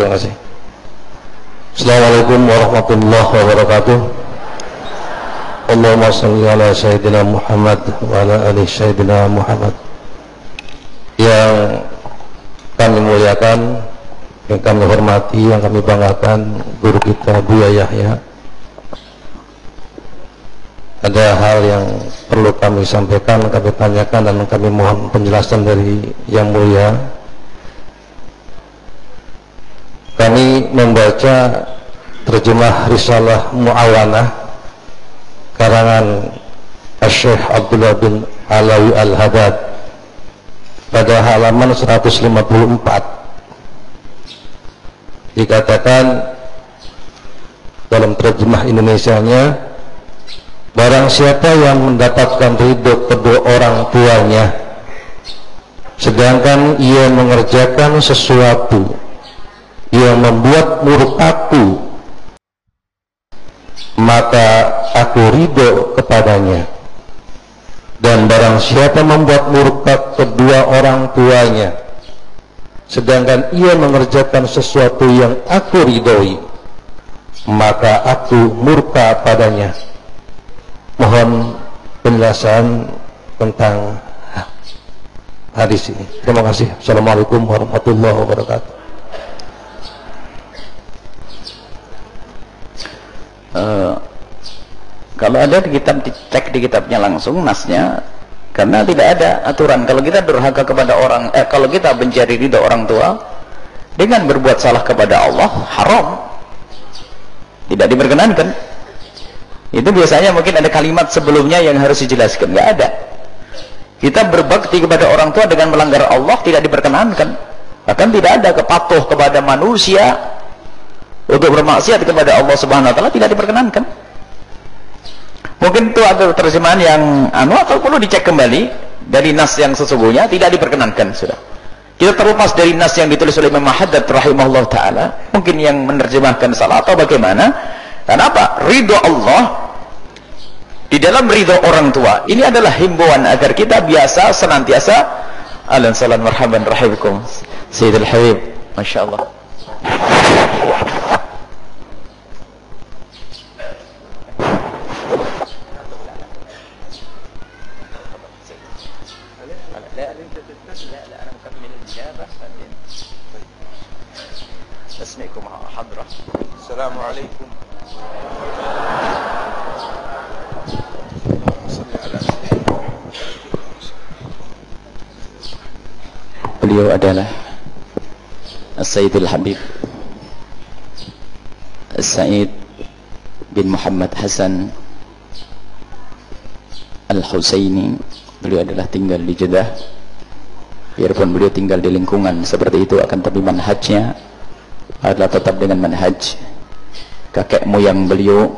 Terima kasih. Assalamualaikum warahmatullahi wabarakatuh. Allahumma salli ala Sayyidina Muhammad wa ala ali Sayyidina Muhammad. Yang kami muliakan, yang kami hormati, yang kami banggakan guru kita Buya Yahya. Ada hal yang perlu kami sampaikan, kami tanyakan dan kami mohon penjelasan dari Yang Mulia membaca terjemah risalah Muawanah karangan Syekh Abdullah bin Alawi Al-Haddad pada halaman 154 dikatakan dalam terjemah Indonesia-nya barang siapa yang mendapatkan ridho kedua orang tuanya sedangkan ia mengerjakan sesuatu murkaku maka aku ridho kepadanya. Dan barang siapa membuat murka kedua orang tuanya sedangkan ia mengerjakan sesuatu yang aku ridhoi maka aku murka padanya. Mohon penjelasan tentang hadis ini. Terima kasih. Assalamualaikum warahmatullahi wabarakatuh uh, kalau ada di kitab dicek di kitabnya langsung nasnya karena tidak ada aturan. Kalau kita durhaka kepada orang eh kalau kita mencari ridho orang tua dengan berbuat salah kepada Allah haram. Tidak diperkenankan. Itu biasanya mungkin ada kalimat sebelumnya yang harus dijelaskan. Nggak ada. Kita berbakti kepada orang tua dengan melanggar Allah tidak diperkenankan. Bahkan tidak ada kepatuh kepada manusia untuk bermaksiat kepada Allah Subhanahu wa taala tidak diperkenankan. Mungkin itu ada terjemahan yang anu atau perlu dicek kembali dari nas yang sesungguhnya tidak diperkenankan sudah. Kita terlepas dari nas yang ditulis oleh Imam Haddad rahimahullah taala, mungkin yang menerjemahkan salah atau bagaimana? Karena apa? Ridho Allah di dalam ridho orang tua ini adalah himbauan agar kita biasa senantiasa Alan salam marhaban rahimakum Sayyidul Habib Masya Allah السلام عليكم beliau adalah Sayyidul Habib Said bin Muhammad Hasan Al-Husaini beliau adalah tinggal di Jeddah biarpun beliau tinggal di lingkungan seperti itu akan tapi manhajnya adalah tetap dengan manhaj. Kakek moyang beliau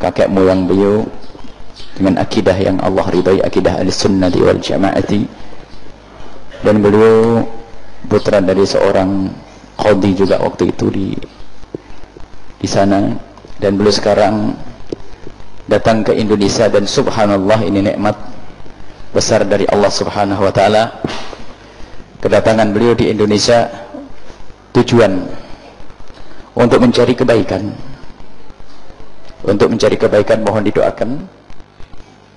kakek moyang beliau dengan akidah yang Allah ridai akidah al-sunnati wal jama'ati. Dan beliau putra dari seorang qadi juga waktu itu di di sana. Dan beliau sekarang datang ke Indonesia dan subhanallah ini nikmat besar dari Allah subhanahu wa ta'ala. Kedatangan beliau di Indonesia tujuan untuk mencari kebaikan. Untuk mencari kebaikan mohon didoakan.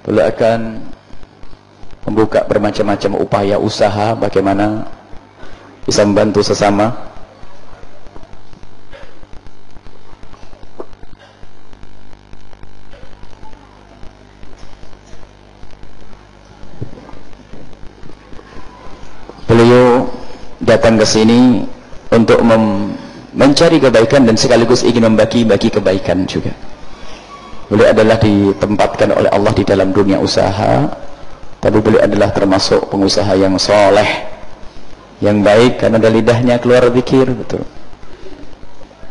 Beliau akan membuka bermacam-macam upaya usaha bagaimana bisa membantu sesama beliau datang ke sini untuk mencari kebaikan dan sekaligus ingin membagi-bagi kebaikan juga. Beliau adalah ditempatkan oleh Allah di dalam dunia usaha tapi beliau adalah termasuk pengusaha yang soleh yang baik karena dari lidahnya keluar zikir betul.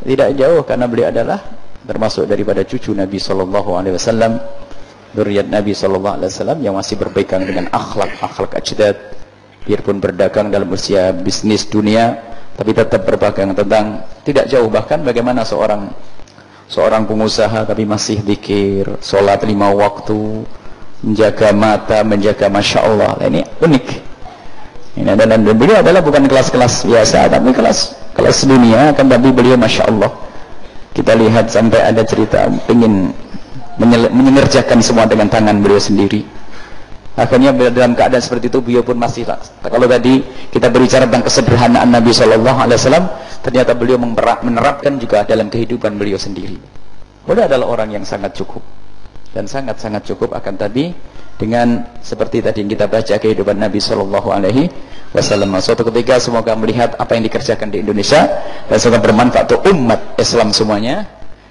Tidak jauh karena beliau adalah termasuk daripada cucu Nabi Sallallahu Alaihi Wasallam Duriat Nabi Sallallahu Alaihi Wasallam yang masih berpegang dengan akhlak akhlak ajdad biarpun berdagang dalam usia bisnis dunia tapi tetap berpegang tentang tidak jauh bahkan bagaimana seorang seorang pengusaha tapi masih dikir sholat lima waktu menjaga mata menjaga masya Allah ini unik Ini dan beliau adalah bukan kelas-kelas biasa, tapi kelas kelas dunia. Kan tapi beliau masya Allah. Kita lihat sampai ada cerita ingin menyengerjakan semua dengan tangan beliau sendiri. Akhirnya dalam keadaan seperti itu beliau pun masih kalau tadi kita berbicara tentang kesederhanaan Nabi Shallallahu Alaihi Wasallam, ternyata beliau menerapkan juga dalam kehidupan beliau sendiri. Beliau adalah orang yang sangat cukup dan sangat-sangat cukup akan tadi dengan seperti tadi yang kita baca kehidupan Nabi Shallallahu Alaihi Wasallam. Suatu ketika semoga melihat apa yang dikerjakan di Indonesia dan semoga bermanfaat untuk umat Islam semuanya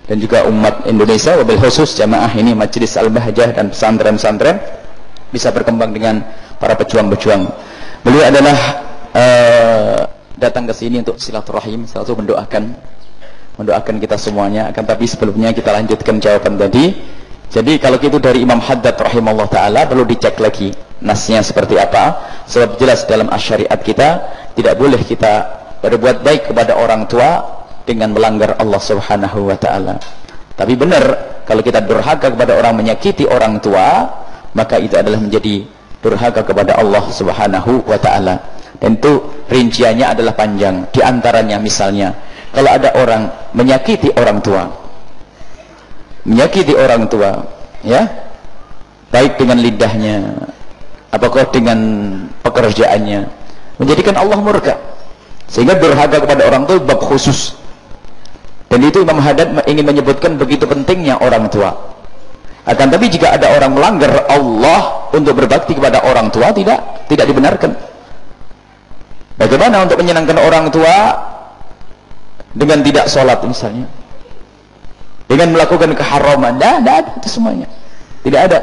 dan juga umat Indonesia wabil khusus jamaah ini Majelis Al-Bahjah dan pesantren-pesantren bisa berkembang dengan para pejuang-pejuang. Beliau adalah uh, datang ke sini untuk silaturahim, selalu mendoakan mendoakan kita semuanya. Akan tapi sebelumnya kita lanjutkan jawaban tadi jadi kalau itu dari Imam Haddad rahimahullah ta'ala perlu dicek lagi nasnya seperti apa. Sebab jelas dalam asyariat kita tidak boleh kita berbuat baik kepada orang tua dengan melanggar Allah subhanahu wa ta'ala. Tapi benar kalau kita durhaka kepada orang menyakiti orang tua maka itu adalah menjadi durhaka kepada Allah subhanahu wa ta'ala. Dan itu rinciannya adalah panjang. Di antaranya misalnya kalau ada orang menyakiti orang tua menyakiti orang tua ya baik dengan lidahnya apakah dengan pekerjaannya menjadikan Allah murka sehingga durhaka kepada orang tua bab khusus dan itu Imam Haddad ingin menyebutkan begitu pentingnya orang tua akan tapi jika ada orang melanggar Allah untuk berbakti kepada orang tua tidak. Tidak dibenarkan. Bagaimana untuk menyenangkan orang tua dengan tidak sholat misalnya? Dengan melakukan keharaman? Tidak ada. Itu semuanya. Tidak ada.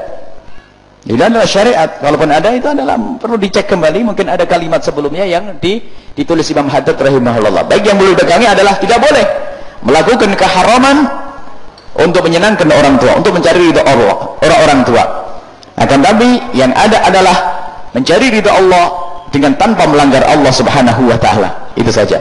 Tidak adalah syariat. Kalaupun ada itu adalah perlu dicek kembali. Mungkin ada kalimat sebelumnya yang di, ditulis Imam Haddad rahimahullah. Baik yang boleh dagangi adalah tidak boleh melakukan keharaman untuk menyenangkan orang tua untuk mencari ridha Allah orang-orang tua. Akan tapi yang ada adalah mencari ridha Allah dengan tanpa melanggar Allah subhanahu wa ta'ala. Itu saja